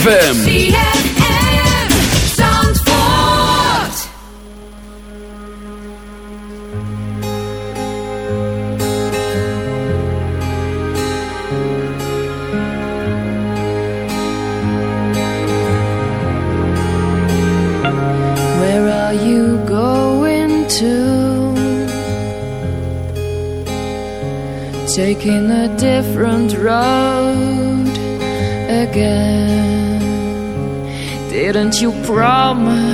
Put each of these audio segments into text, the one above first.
ZFM. You promise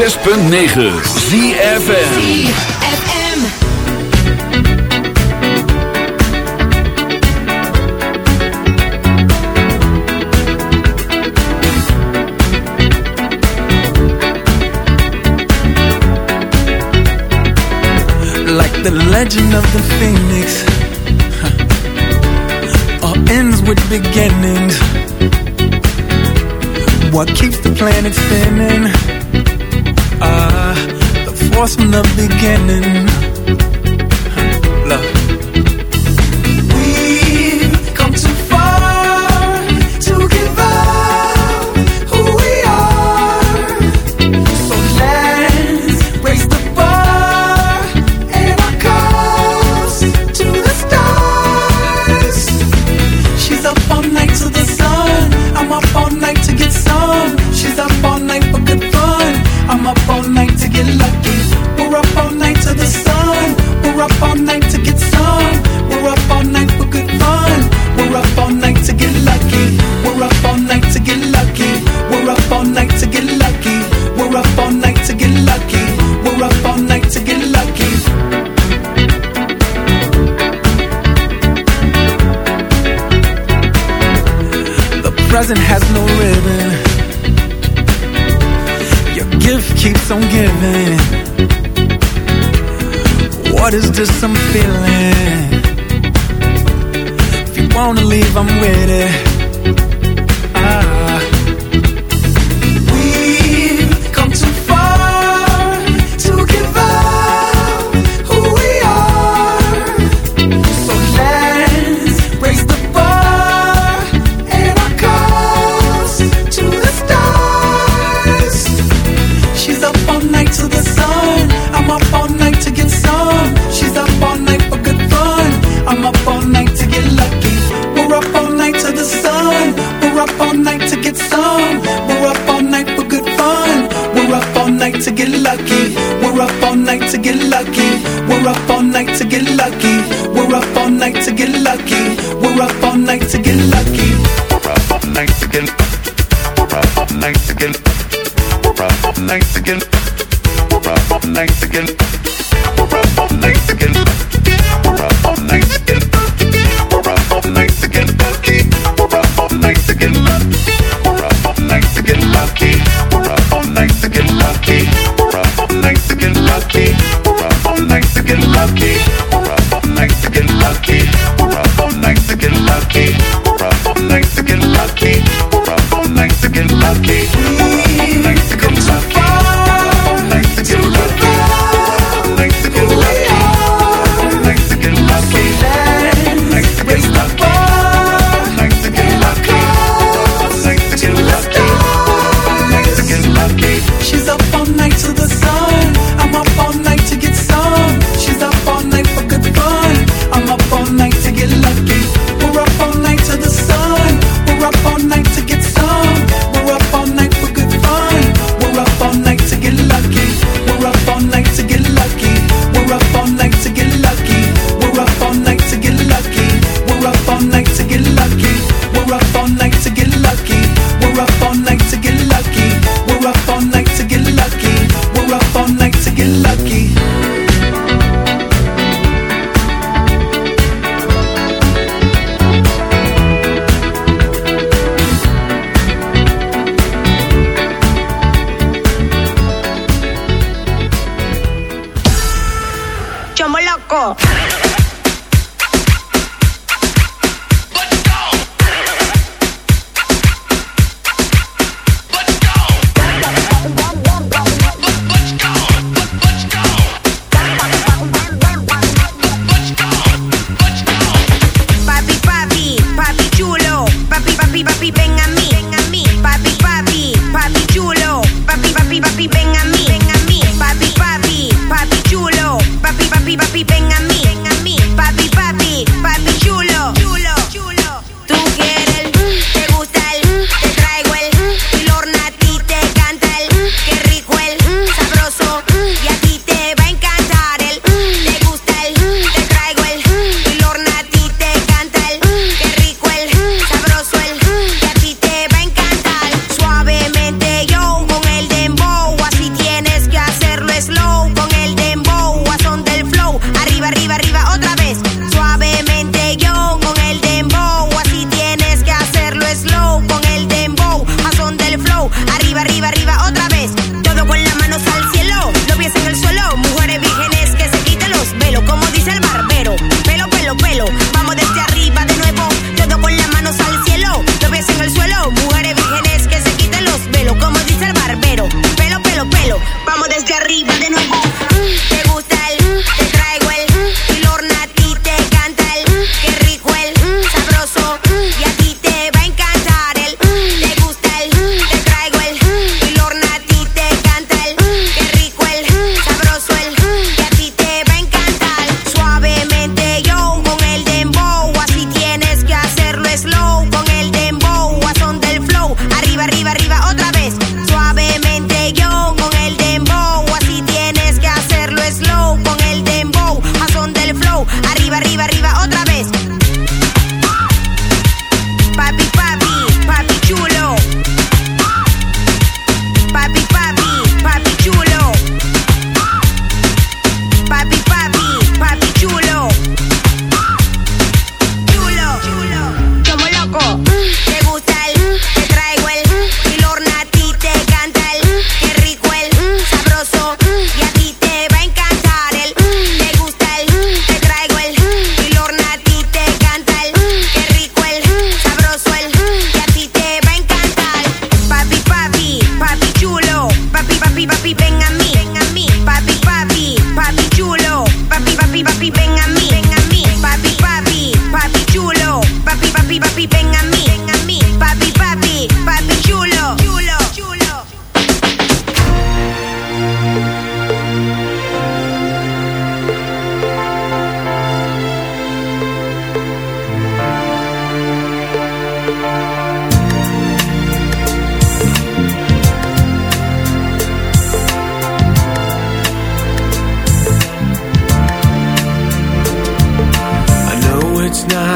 106.9 ZFN what is this? like to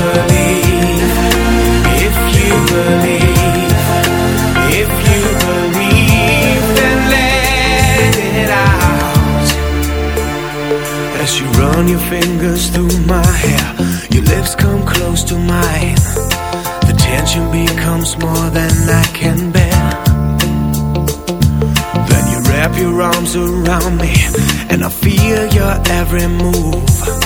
Believe, if you believe, if you believe, then let it out. As you run your fingers through my hair, your lips come close to mine. The tension becomes more than I can bear. Then you wrap your arms around me, and I feel your every move.